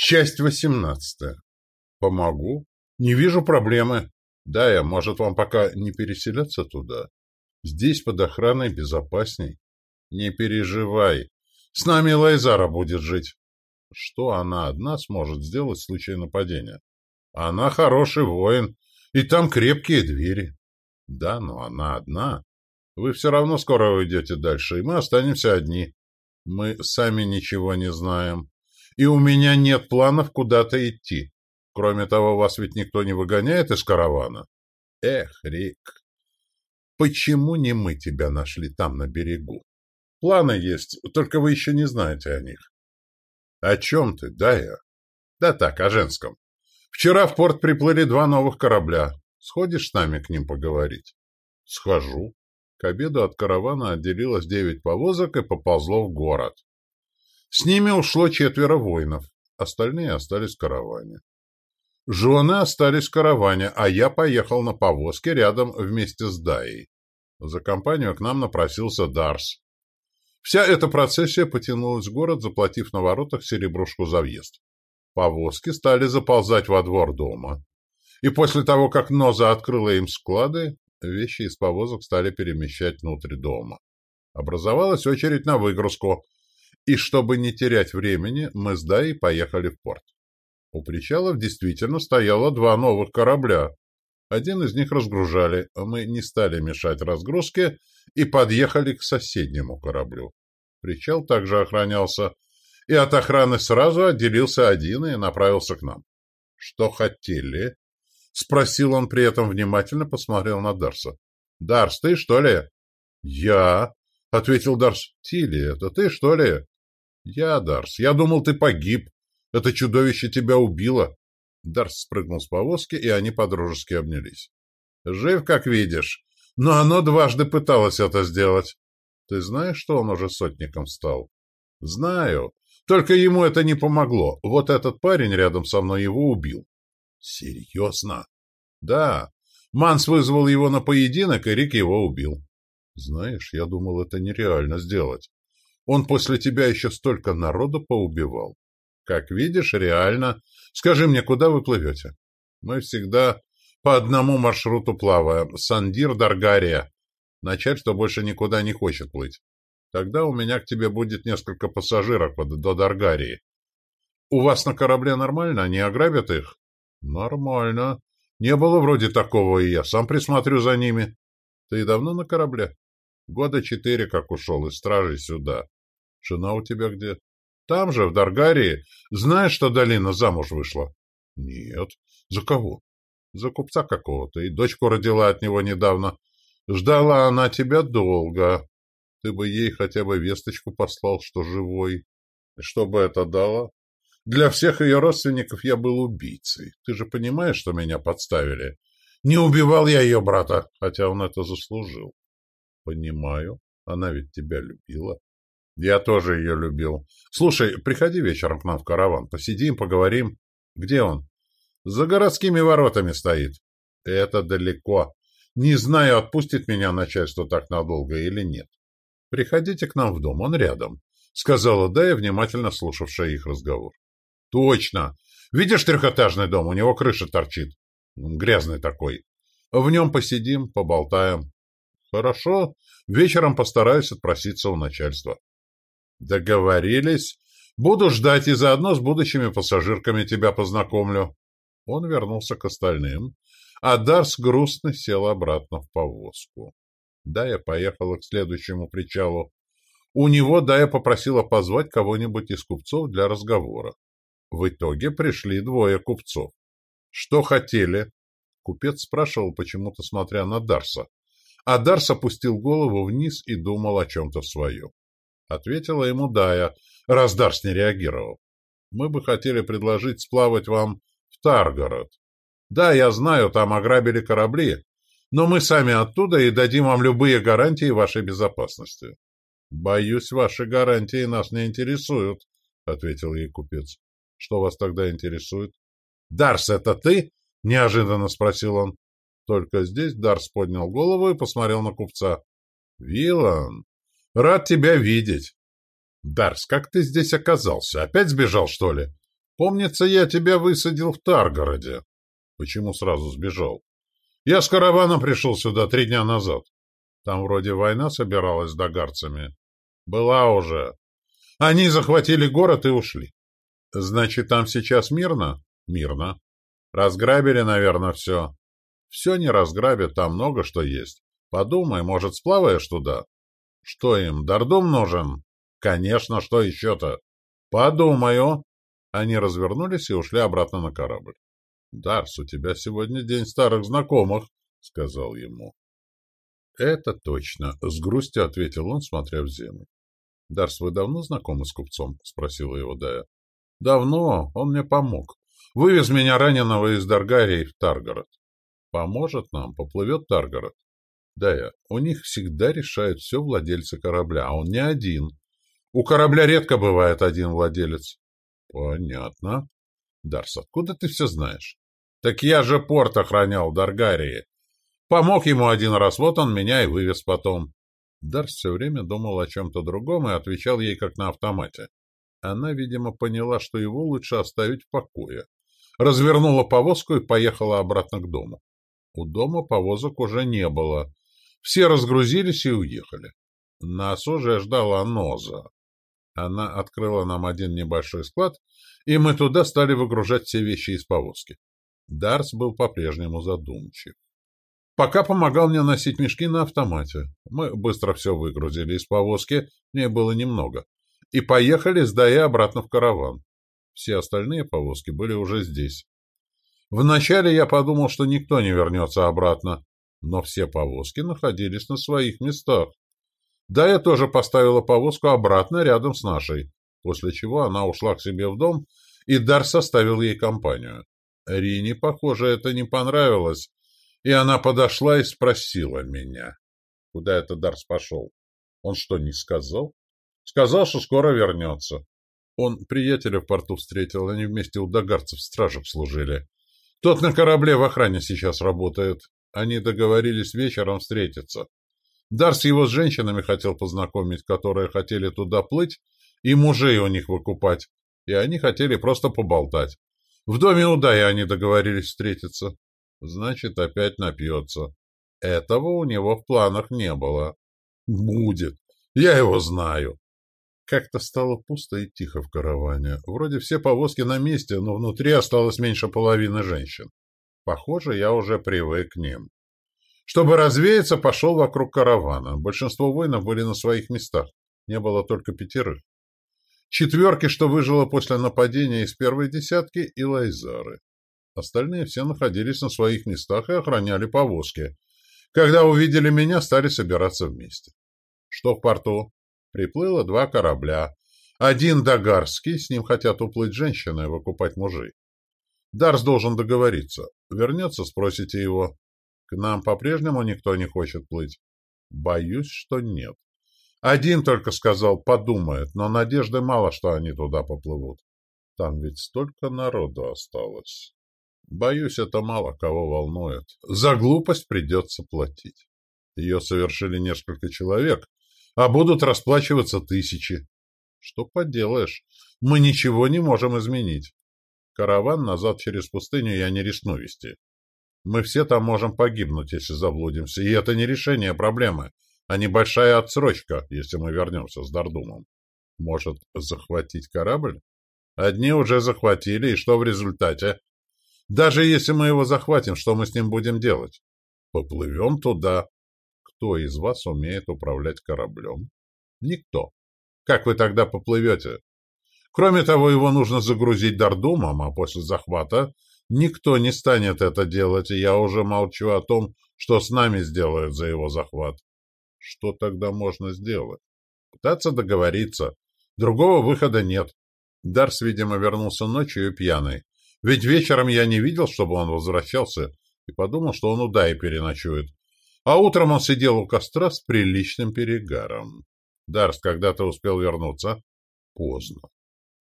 Часть восемнадцатая. Помогу. Не вижу проблемы. Да, я, может, вам пока не переселяться туда? Здесь под охраной безопасней. Не переживай. С нами Лайзара будет жить. Что она одна сможет сделать в случае нападения? Она хороший воин, и там крепкие двери. Да, но она одна. Вы все равно скоро уйдете дальше, и мы останемся одни. Мы сами ничего не знаем и у меня нет планов куда-то идти. Кроме того, вас ведь никто не выгоняет из каравана. Эх, Рик, почему не мы тебя нашли там, на берегу? Планы есть, только вы еще не знаете о них. О чем ты, да я? Да так, о женском. Вчера в порт приплыли два новых корабля. Сходишь с нами к ним поговорить? Схожу. К обеду от каравана отделилось девять повозок и поползло в город. С ними ушло четверо воинов, остальные остались в караване. Жены остались в караване, а я поехал на повозке рядом вместе с Даей. За компанию к нам напросился Дарс. Вся эта процессия потянулась в город, заплатив на воротах серебрушку за въезд. Повозки стали заползать во двор дома. И после того, как Ноза открыла им склады, вещи из повозок стали перемещать внутрь дома. Образовалась очередь на выгрузку — и чтобы не терять времени, мы с Даей поехали в порт. У причалов действительно стояло два новых корабля. Один из них разгружали, а мы не стали мешать разгрузке и подъехали к соседнему кораблю. Причал также охранялся, и от охраны сразу отделился один и направился к нам. — Что хотели? — спросил он при этом внимательно, посмотрел на Дарса. — Дарс, ты что ли? — Я, — ответил Дарс. — Тили, это ты что ли? «Я, Дарс, я думал, ты погиб. Это чудовище тебя убило». Дарс спрыгнул с повозки, и они подружески обнялись. «Жив, как видишь. Но оно дважды пыталось это сделать. Ты знаешь, что он уже сотником стал?» «Знаю. Только ему это не помогло. Вот этот парень рядом со мной его убил». «Серьезно?» «Да. Манс вызвал его на поединок, и Рик его убил». «Знаешь, я думал, это нереально сделать. Он после тебя еще столько народу поубивал. Как видишь, реально. Скажи мне, куда вы плывете? Мы всегда по одному маршруту плаваем. Сандир, Даргария. Начальство больше никуда не хочет плыть. Тогда у меня к тебе будет несколько пассажиров до Даргарии. У вас на корабле нормально? Не ограбят их? Нормально. Не было вроде такого, и я сам присмотрю за ними. Ты давно на корабле? Года четыре, как ушел из стражи сюда. Жена у тебя где? Там же, в Даргарии. Знаешь, что Долина замуж вышла? Нет. За кого? За купца какого-то. И дочку родила от него недавно. Ждала она тебя долго. Ты бы ей хотя бы весточку послал, что живой. Что бы это дало? Для всех ее родственников я был убийцей. Ты же понимаешь, что меня подставили? Не убивал я ее брата, хотя он это заслужил. Понимаю. Она ведь тебя любила. Я тоже ее любил. Слушай, приходи вечером к нам в караван. Посидим, поговорим. Где он? За городскими воротами стоит. Это далеко. Не знаю, отпустит меня начальство так надолго или нет. Приходите к нам в дом, он рядом, — сказала Дая, внимательно слушавшая их разговор. Точно. Видишь трехэтажный дом? У него крыша торчит. Грязный такой. В нем посидим, поболтаем. Хорошо. Вечером постараюсь отпроситься у начальства. Договорились. Буду ждать и заодно с будущими пассажирками тебя познакомлю. Он вернулся к остальным, а Дарс грустно сел обратно в повозку. Дая поехала к следующему причалу. У него Дая попросила позвать кого-нибудь из купцов для разговора. В итоге пришли двое купцов. Что хотели? Купец спрашивал, почему-то смотря на Дарса. А Дарс опустил голову вниз и думал о чем-то своем. — ответила ему Дая, раз Дарс не реагировал. «Мы бы хотели предложить сплавать вам в Таргород. Да, я знаю, там ограбили корабли, но мы сами оттуда и дадим вам любые гарантии вашей безопасности». «Боюсь, ваши гарантии нас не интересуют», — ответил ей купец. «Что вас тогда интересует?» «Дарс, это ты?» — неожиданно спросил он. Только здесь Дарс поднял голову и посмотрел на купца. «Вилан, Рад тебя видеть. Дарс, как ты здесь оказался? Опять сбежал, что ли? Помнится, я тебя высадил в Таргороде. Почему сразу сбежал? Я с караваном пришел сюда три дня назад. Там вроде война собиралась с догарцами. Была уже. Они захватили город и ушли. Значит, там сейчас мирно? Мирно. Разграбили, наверное, все. Все не разграбят, там много что есть. Подумай, может, сплаваешь туда? Что им, Дардум нужен? Конечно, что еще-то? Подумаю. Они развернулись и ушли обратно на корабль. «Дарс, у тебя сегодня день старых знакомых», — сказал ему. «Это точно», — с грустью ответил он, смотря в землю. «Дарс, вы давно знакомы с купцом?» — спросила его Дая. «Давно. Он мне помог. Вывез меня раненого из Даргарии в Таргород. Поможет нам, поплывет Таргород. Дая, у них всегда решают все владельцы корабля, а он не один. У корабля редко бывает один владелец. Понятно. Дарс, откуда ты все знаешь? Так я же порт охранял Даргарии. Помог ему один раз, вот он меня и вывез потом. Дарс все время думал о чем-то другом и отвечал ей как на автомате. Она, видимо, поняла, что его лучше оставить в покое. Развернула повозку и поехала обратно к дому. У дома повозок уже не было. Все разгрузились и уехали. Нас уже ждала Ноза. Она открыла нам один небольшой склад, и мы туда стали выгружать все вещи из повозки. Дарс был по-прежнему задумчив. Пока помогал мне носить мешки на автомате. Мы быстро все выгрузили из повозки, мне было немного, и поехали с Даи обратно в караван. Все остальные повозки были уже здесь. Вначале я подумал, что никто не вернется обратно, но все повозки находились на своих местах. Дая тоже поставила повозку обратно рядом с нашей, после чего она ушла к себе в дом, и Дар составил ей компанию. Рине, похоже, это не понравилось, и она подошла и спросила меня. Куда это Дарс пошел? Он что, не сказал? Сказал, что скоро вернется. Он приятеля в порту встретил, они вместе у догарцев стражек служили. Тот на корабле в охране сейчас работает. Они договорились вечером встретиться. Дарс его с женщинами хотел познакомить, которые хотели туда плыть, и мужей у них выкупать, и они хотели просто поболтать. В доме Удая они договорились встретиться. Значит, опять напьется. Этого у него в планах не было. Будет. Я его знаю. Как-то стало пусто и тихо в караване. Вроде все повозки на месте, но внутри осталось меньше половины женщин. Похоже, я уже привык к ним. Чтобы развеяться, пошел вокруг каравана. Большинство воинов были на своих местах. Не было только пятерых. Четверки, что выжило после нападения из первой десятки, и лайзары. Остальные все находились на своих местах и охраняли повозки. Когда увидели меня, стали собираться вместе. Что в порту? Приплыло два корабля. Один догарский, с ним хотят уплыть женщины и выкупать мужей. Дарс должен договориться. Вернется, спросите его. К нам по-прежнему никто не хочет плыть? Боюсь, что нет. Один только сказал, подумает, но надежды мало, что они туда поплывут. Там ведь столько народу осталось. Боюсь, это мало кого волнует. За глупость придется платить. Ее совершили несколько человек, а будут расплачиваться тысячи. Что поделаешь, мы ничего не можем изменить. Караван назад через пустыню я не рискну вести. Мы все там можем погибнуть, если заблудимся, и это не решение проблемы а небольшая отсрочка, если мы вернемся с Дардумом. Может, захватить корабль? Одни уже захватили, и что в результате? Даже если мы его захватим, что мы с ним будем делать? Поплывем туда. Кто из вас умеет управлять кораблем? Никто. Как вы тогда поплывете? Кроме того, его нужно загрузить Дардумом, а после захвата никто не станет это делать, и я уже молчу о том, что с нами сделают за его захват. Что тогда можно сделать? Пытаться договориться. Другого выхода нет. Дарс, видимо, вернулся ночью и пьяный. Ведь вечером я не видел, чтобы он возвращался, и подумал, что он у Даи переночует. А утром он сидел у костра с приличным перегаром. Дарс, когда ты успел вернуться? Поздно.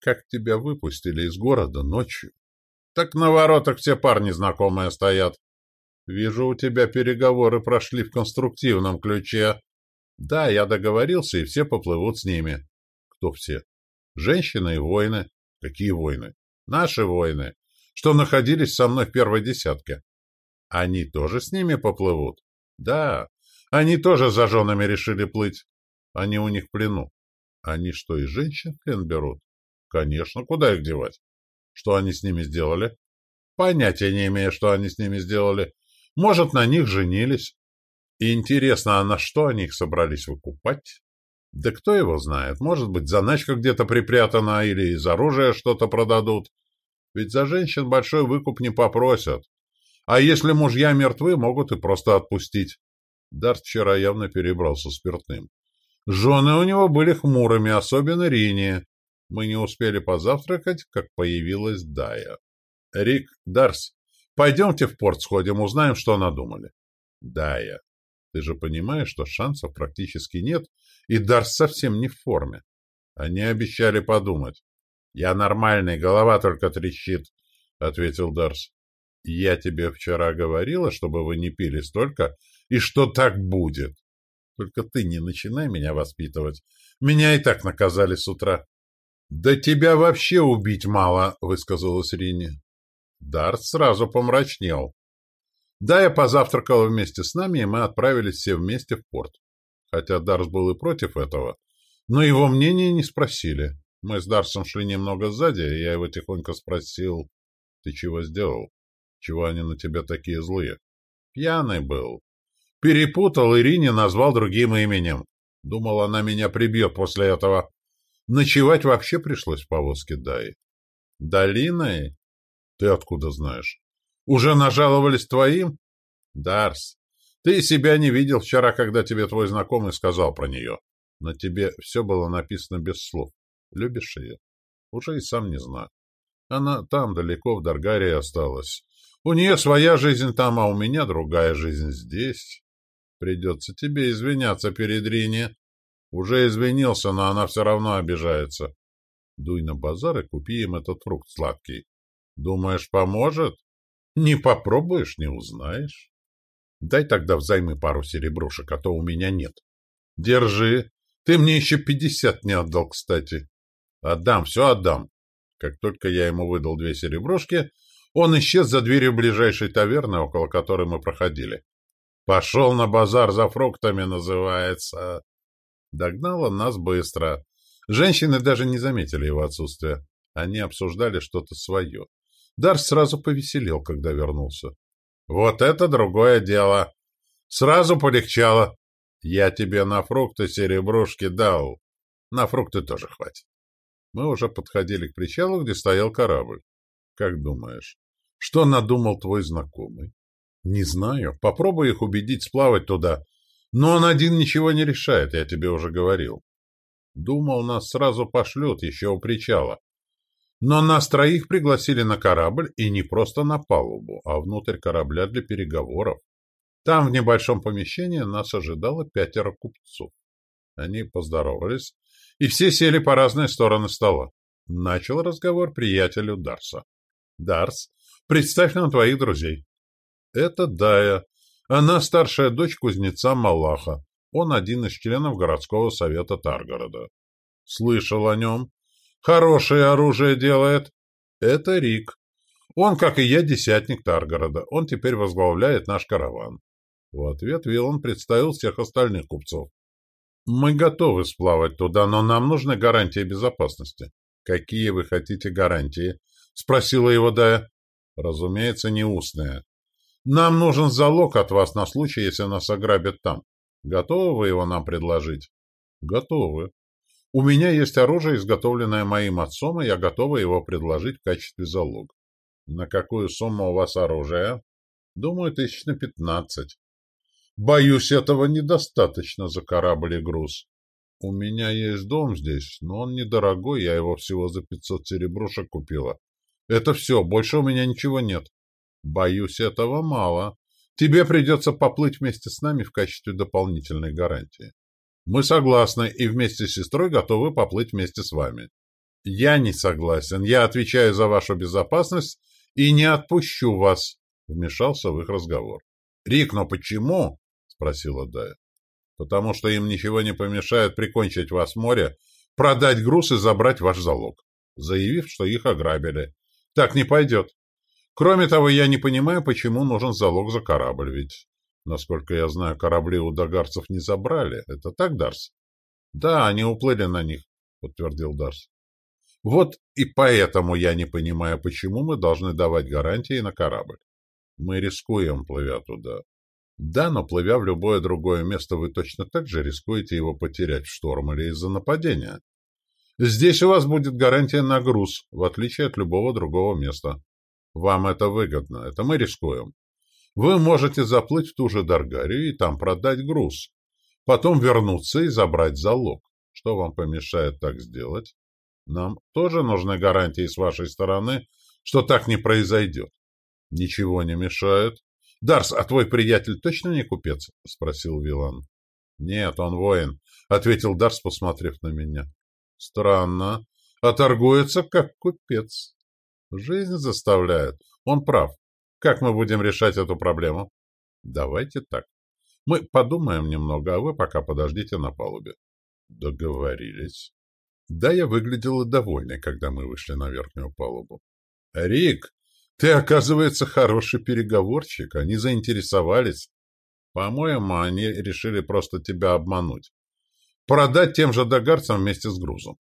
Как тебя выпустили из города ночью? Так на воротах все парни знакомые стоят. Вижу, у тебя переговоры прошли в конструктивном ключе. Да, я договорился, и все поплывут с ними. Кто все? Женщины и воины. Какие войны? Наши воины, что находились со мной в первой десятке. Они тоже с ними поплывут? Да, они тоже за женами решили плыть. Они у них в плену. Они что, и женщин в плен берут? Конечно, куда их девать? Что они с ними сделали? Понятия не имею, что они с ними сделали. Может, на них женились. И интересно, а на что они их собрались выкупать? Да кто его знает, может быть, заначка где-то припрятана или из оружия что-то продадут. Ведь за женщин большой выкуп не попросят. А если мужья мертвы, могут и просто отпустить. Дарт вчера явно перебрался спиртным. Жены у него были хмурыми, особенно Рини. Мы не успели позавтракать, как появилась Дая. «Рик, Дарс, пойдемте в порт сходим, узнаем, что надумали». «Дая, ты же понимаешь, что шансов практически нет, и Дарс совсем не в форме. Они обещали подумать. «Я нормальный, голова только трещит», — ответил Дарс. «Я тебе вчера говорила, чтобы вы не пили столько, и что так будет. Только ты не начинай меня воспитывать. Меня и так наказали с утра». «Да тебя вообще убить мало», — высказалась Рини. Дарс сразу помрачнел. Да, я позавтракал вместе с нами, и мы отправились все вместе в порт. Хотя Дарс был и против этого, но его мнение не спросили. Мы с Дарсом шли немного сзади, и я его тихонько спросил, «Ты чего сделал? Чего они на тебя такие злые?» Пьяный был. Перепутал Ирине, назвал другим именем. Думал, она меня прибьет после этого. Ночевать вообще пришлось в повозке Дай. Долиной? Ты откуда знаешь? Уже нажаловались твоим? Дарс, ты себя не видел вчера, когда тебе твой знакомый сказал про нее. На тебе все было написано без слов. Любишь ее? Уже и сам не знаю. Она там, далеко, в Даргарии осталась. У нее своя жизнь там, а у меня другая жизнь здесь. Придется тебе извиняться перед Рини. Уже извинился, но она все равно обижается. Дуй на базар и купи им этот фрукт сладкий. Думаешь, поможет? Не попробуешь, не узнаешь. Дай тогда взаймы пару серебрушек, а то у меня нет. Держи. Ты мне еще пятьдесят не отдал, кстати. Отдам, все отдам. Как только я ему выдал две серебрушки, он исчез за дверью ближайшей таверны, около которой мы проходили. «Пошел на базар за фруктами» называется. Догнал он нас быстро. Женщины даже не заметили его отсутствия. Они обсуждали что-то свое. Дарс сразу повеселел, когда вернулся. «Вот это другое дело! Сразу полегчало! Я тебе на фрукты серебрушки дал. На фрукты тоже хватит». Мы уже подходили к причалу, где стоял корабль. Как думаешь, что надумал твой знакомый? Не знаю. Попробуй их убедить сплавать туда. Но он один ничего не решает, я тебе уже говорил. Думал, нас сразу пошлют еще у причала. Но нас троих пригласили на корабль, и не просто на палубу, а внутрь корабля для переговоров. Там, в небольшом помещении, нас ожидало пятеро купцов. Они поздоровались, и все сели по разные стороны стола. Начал разговор приятелю Дарса. «Дарс, представь нам твоих друзей». «Это Дая. Она старшая дочь кузнеца Малаха. Он один из членов городского совета Таргорода. Слышал о нем. Хорошее оружие делает. Это Рик. Он, как и я, десятник Таргорода. Он теперь возглавляет наш караван». В ответ Виллан представил всех остальных купцов. Мы готовы сплавать туда, но нам нужны гарантии безопасности. Какие вы хотите гарантии? Спросила его Дая. Разумеется, не устные. Нам нужен залог от вас на случай, если нас ограбят там. Готовы вы его нам предложить? Готовы. У меня есть оружие, изготовленное моим отцом, и я готова его предложить в качестве залога. На какую сумму у вас оружие? Думаю, тысяч на пятнадцать. Боюсь, этого недостаточно за корабль и груз. У меня есть дом здесь, но он недорогой, я его всего за пятьсот серебрушек купила. Это все, больше у меня ничего нет. Боюсь, этого мало. Тебе придется поплыть вместе с нами в качестве дополнительной гарантии. Мы согласны и вместе с сестрой готовы поплыть вместе с вами. Я не согласен. Я отвечаю за вашу безопасность и не отпущу вас, вмешался в их разговор. Рик, но почему? — спросила Дая. — Потому что им ничего не помешает прикончить вас в море, продать груз и забрать ваш залог, заявив, что их ограбили. Так не пойдет. Кроме того, я не понимаю, почему нужен залог за корабль, ведь, насколько я знаю, корабли у дагарцев не забрали. Это так, Дарс? Да, они уплыли на них, подтвердил Дарс. Вот и поэтому я не понимаю, почему мы должны давать гарантии на корабль. Мы рискуем, плывя туда. Да, но плывя в любое другое место, вы точно так же рискуете его потерять в шторм или из-за нападения. Здесь у вас будет гарантия на груз, в отличие от любого другого места. Вам это выгодно, это мы рискуем. Вы можете заплыть в ту же Даргарию и там продать груз. Потом вернуться и забрать залог. Что вам помешает так сделать? Нам тоже нужны гарантии с вашей стороны, что так не произойдет. Ничего не мешает. Дарс, а твой приятель точно не купец? Спросил Вилан. Нет, он воин, ответил Дарс, посмотрев на меня. Странно. А торгуется как купец. Жизнь заставляет. Он прав. Как мы будем решать эту проблему? Давайте так. Мы подумаем немного, а вы пока подождите на палубе. Договорились. Да, я выглядела довольной, когда мы вышли на верхнюю палубу. Рик, ты, оказывается, хороший переговорщик. Они заинтересовались. По-моему, они решили просто тебя обмануть. Продать тем же догарцам вместе с грузом.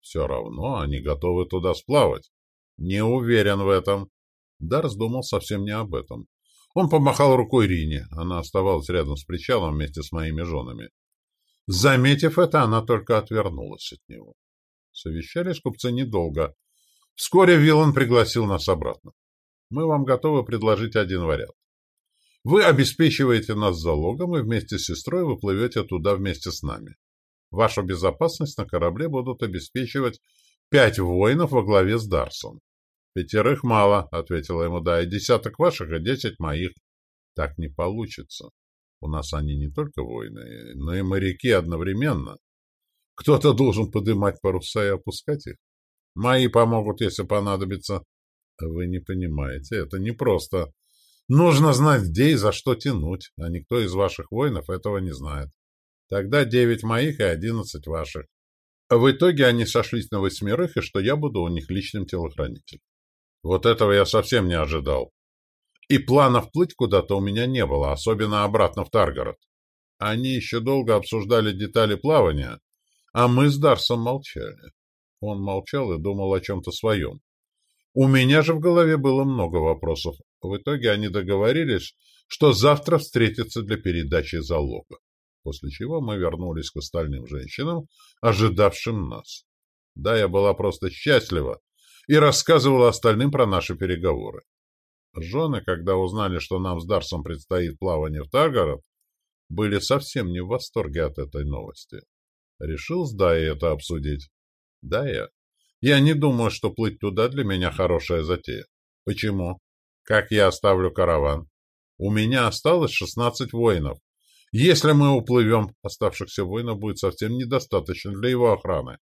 Все равно они готовы туда сплавать. Не уверен в этом. Дарс думал совсем не об этом. Он помахал рукой Рине. Она оставалась рядом с причалом вместе с моими женами. Заметив это, она только отвернулась от него. Совещались купцы недолго. Вскоре Виллан пригласил нас обратно. Мы вам готовы предложить один вариант. Вы обеспечиваете нас залогом, и вместе с сестрой вы плывете туда вместе с нами. Вашу безопасность на корабле будут обеспечивать пять воинов во главе с Дарсом. «Пятерых мало», — ответила ему и десяток ваших, и десять моих. Так не получится. У нас они не только воины, но и моряки одновременно. Кто-то должен поднимать паруса и опускать их. Мои помогут, если понадобится. Вы не понимаете, это непросто. Нужно знать, где и за что тянуть, а никто из ваших воинов этого не знает. Тогда девять моих и одиннадцать ваших. В итоге они сошлись на восьмерых, и что я буду у них личным телохранителем. Вот этого я совсем не ожидал. И планов плыть куда-то у меня не было, особенно обратно в Таргород. Они еще долго обсуждали детали плавания, а мы с Дарсом молчали. Он молчал и думал о чем-то своем. У меня же в голове было много вопросов. В итоге они договорились, что завтра встретятся для передачи залога, после чего мы вернулись к остальным женщинам, ожидавшим нас. Да, я была просто счастлива, и рассказывала остальным про наши переговоры. Жены, когда узнали, что нам с Дарсом предстоит плавание в Таргород, были совсем не в восторге от этой новости. Решил с Дайей это обсудить. Дая, я не думаю, что плыть туда для меня хорошая затея. Почему? Как я оставлю караван? У меня осталось шестнадцать воинов. Если мы уплывем, оставшихся воинов будет совсем недостаточно для его охраны.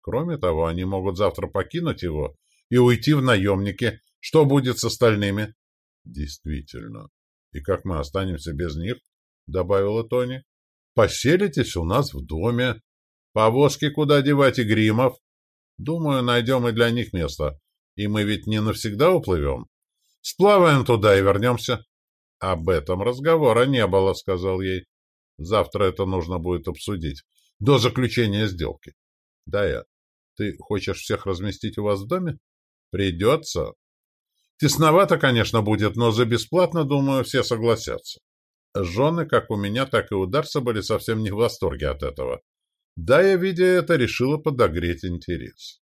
Кроме того, они могут завтра покинуть его и уйти в наемники. Что будет с остальными? — Действительно. И как мы останемся без них? — добавила Тони. — Поселитесь у нас в доме. Повозки куда девать и гримов? Думаю, найдем и для них место. И мы ведь не навсегда уплывем. Сплаваем туда и вернемся. — Об этом разговора не было, — сказал ей. Завтра это нужно будет обсудить. До заключения сделки. Да, я. Ты хочешь всех разместить у вас в доме? Придется. Тесновато, конечно, будет, но за бесплатно, думаю, все согласятся. Жены, как у меня, так и у Дарса, были совсем не в восторге от этого. Да, я, видя это, решила подогреть интерес.